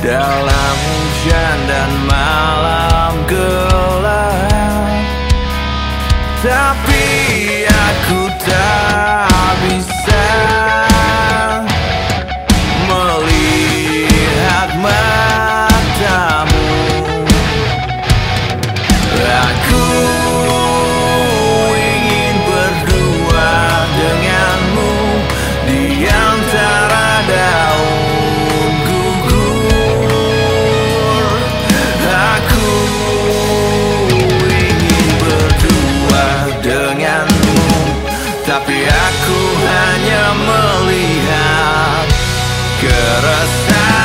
dalam hujan dan malam gelap. Tapi aku rasa.